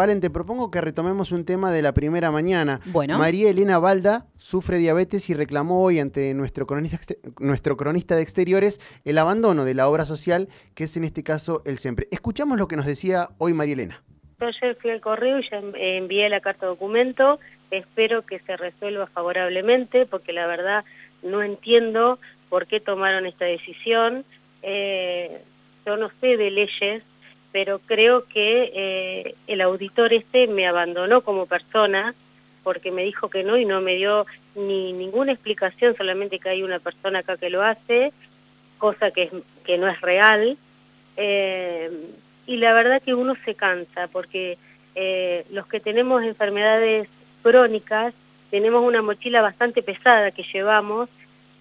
Valen, te propongo que retomemos un tema de la primera mañana. Bueno. María Elena Balda sufre diabetes y reclamó hoy ante nuestro cronista, nuestro cronista de exteriores el abandono de la obra social, que es en este caso el siempre. Escuchamos lo que nos decía hoy María Elena. Yo ayer fui al correo y ya envié la carta documento. Espero que se resuelva favorablemente, porque la verdad no entiendo por qué tomaron esta decisión. Eh, yo no sé de leyes, pero creo que eh, el auditor este me abandonó como persona porque me dijo que no y no me dio ni ninguna explicación, solamente que hay una persona acá que lo hace, cosa que, es, que no es real. Eh, y la verdad que uno se cansa porque eh, los que tenemos enfermedades crónicas tenemos una mochila bastante pesada que llevamos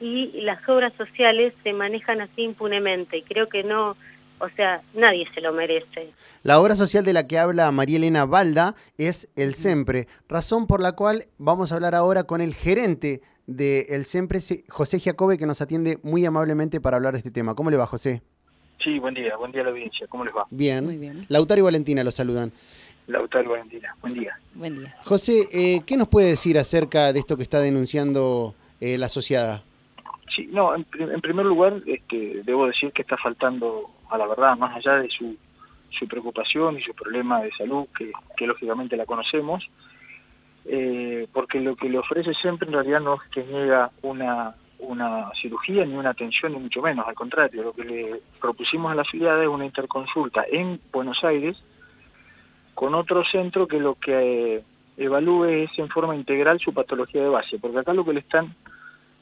y las obras sociales se manejan así impunemente y creo que no, o sea, nadie se lo merece. La obra social de la que habla María Elena Balda es el SEMPRE, razón por la cual vamos a hablar ahora con el gerente de el SEMPRE, José Giacobbe, que nos atiende muy amablemente para hablar de este tema. ¿Cómo le va, José? Sí, buen día, buen día a la audiencia. ¿Cómo les va? Bien. Muy bien. Lautaro y Valentina los saludan. Lautaro y Valentina, buen día. Buen día. José, eh, ¿qué nos puede decir acerca de esto que está denunciando eh, la asociada? Sí, no, en, primer lugar, este, debo decir que está faltando a la verdad, más allá de su, su preocupación y su problema de salud, que, que lógicamente la conocemos, eh, porque lo que le ofrece siempre en realidad no es que niega una, una cirugía ni una atención, ni mucho menos, al contrario, lo que le propusimos a la afiliada es una interconsulta en Buenos Aires con otro centro que lo que eh, evalúe es en forma integral su patología de base, porque acá lo que le están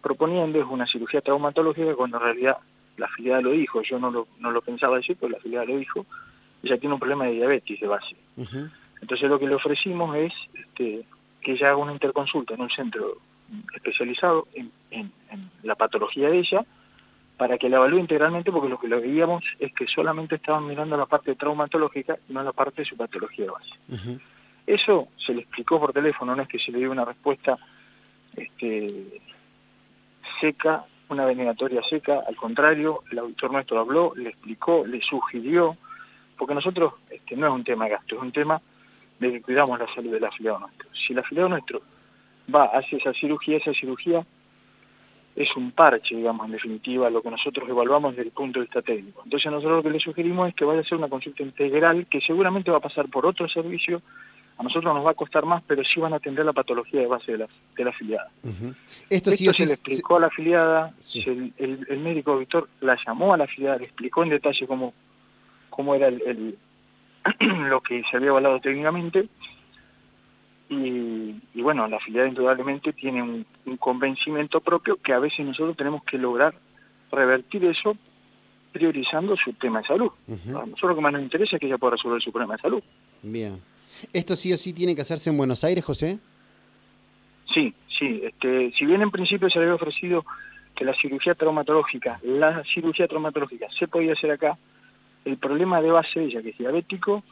proponiendo es una cirugía traumatológica cuando en realidad la afiliada lo dijo, yo no lo, no lo pensaba decir, pero la afiliada lo dijo, ella tiene un problema de diabetes de base. Entonces lo que le ofrecimos es este, que ella haga una interconsulta en un centro especializado en, la patología de ella, para que la evalúe integralmente, porque lo que lo veíamos es que solamente estaban mirando la parte traumatológica y no la parte de su patología de base. Eso se le explicó por teléfono, no es que se le dio una respuesta este, seca una denegatoria seca, al contrario, el auditor nuestro habló, le explicó, le sugirió, porque nosotros este, no es un tema de gasto, es un tema de que cuidamos la salud del afiliado nuestro. Si el afiliado nuestro va hacia esa cirugía, esa cirugía es un parche, digamos, en definitiva, lo que nosotros evaluamos desde el punto de vista técnico. Entonces nosotros lo que le sugerimos es que vaya a hacer una consulta integral que seguramente va a pasar por otro servicio a nosotros nos va a costar más, pero sí van a atender la patología de base de la, de la afiliada. Esto, sí, se le explicó a la afiliada, el, médico Víctor la llamó a la afiliada, le explicó en detalle cómo, cómo era el, lo que se había evaluado técnicamente, y, bueno, la afiliada indudablemente tiene un, convencimiento propio que a veces nosotros tenemos que lograr revertir eso priorizando su tema de salud. A nosotros lo que más nos interesa es que ella pueda resolver su problema de salud. Bien. ¿Esto sí o sí tiene que hacerse en Buenos Aires, José? Sí, sí. Este, si bien en principio se le había ofrecido que la cirugía traumatológica, la cirugía traumatológica se podía hacer acá, el problema de base ella, que es diabético,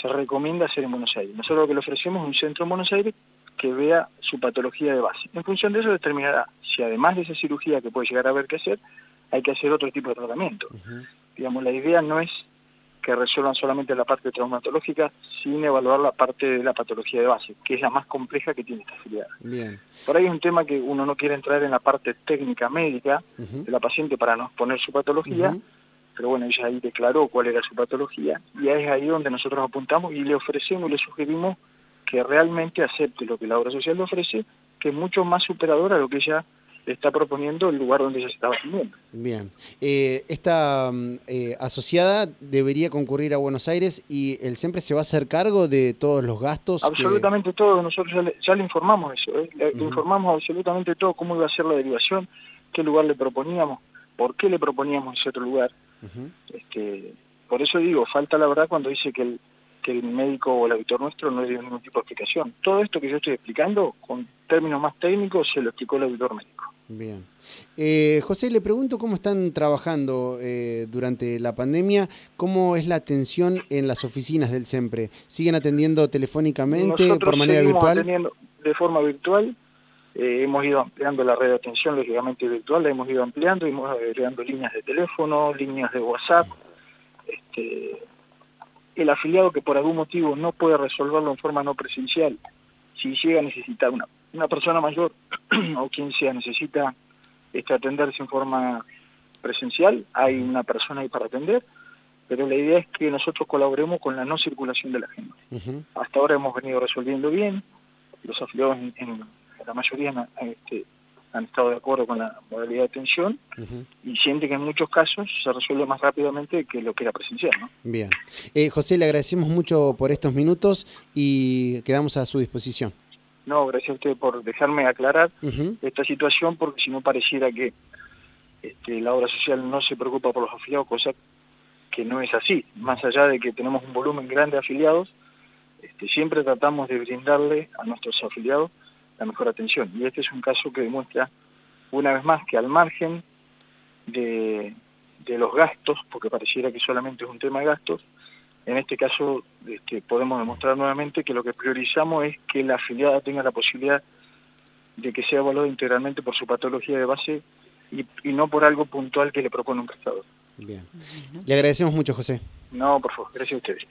se recomienda hacer en Buenos Aires. Nosotros lo que le ofrecemos es un centro en Buenos Aires que vea su patología de base. En función de eso determinará si además de esa cirugía que puede llegar a haber que hacer, hay que hacer otro tipo de tratamiento. Digamos, la idea no es que resuelvan solamente la parte traumatológica sin evaluar la parte de la patología de base, que es la más compleja que tiene esta afiliada. Bien. Por ahí es un tema que uno no quiere entrar en la parte técnica médica de la paciente para no exponer su patología, pero bueno, ella ahí declaró cuál era su patología y es ahí donde nosotros apuntamos y le ofrecemos y le sugerimos que realmente acepte lo que la obra social le ofrece, que es mucho más superador a lo que ella está proponiendo el lugar donde ella se estaba atendiendo. Bien. Eh, esta mm, eh, asociada debería concurrir a Buenos Aires y el siempre se va a hacer cargo de todos los gastos. Absolutamente todo. Nosotros ya le, informamos eso. ¿eh? Le, informamos absolutamente todo, cómo iba a ser la derivación, qué lugar le proponíamos, por qué le proponíamos ese otro lugar. este, por eso digo, falta la verdad cuando dice que el, que el médico o el auditor nuestro no dio ningún tipo de explicación. Todo esto que yo estoy explicando, con términos más técnicos, se lo explicó el auditor médico. Bien. Eh, José, le pregunto cómo están trabajando eh, durante la pandemia, cómo es la atención en las oficinas del SEMPRE. ¿Siguen atendiendo telefónicamente, por manera virtual? atendiendo de forma virtual. Eh, hemos ido ampliando la red de atención, lógicamente virtual, la hemos ido ampliando, hemos agregando líneas de teléfono, líneas de WhatsApp. Este, el afiliado que por algún motivo no puede resolverlo en forma no presencial, si llega a necesitar una, una persona mayor o quien sea necesita este, atenderse en forma presencial, hay una persona ahí para atender, pero la idea es que nosotros colaboremos con la no circulación de la gente. Hasta ahora hemos venido resolviendo bien, los afiliados en, la mayoría este, han estado de acuerdo con la modalidad de atención y siente que en muchos casos se resuelve más rápidamente que lo que era presencial. ¿no? Bien. Eh, José, le agradecemos mucho por estos minutos y quedamos a su disposición. No, gracias a usted por dejarme aclarar esta situación, porque si no pareciera que este, la obra social no se preocupa por los afiliados, cosa que no es así. Más allá de que tenemos un volumen grande de afiliados, este, siempre tratamos de brindarle a nuestros afiliados la mejor atención. Y este es un caso que demuestra una vez más que al margen de, los gastos, porque pareciera que solamente es un tema de gastos, en este caso este, podemos demostrar nuevamente que lo que priorizamos es que la afiliada tenga la posibilidad de que sea evaluada integralmente por su patología de base y, y no por algo puntual que le propone un prestador. Bien. Le agradecemos mucho, José. No, por favor, gracias a ustedes.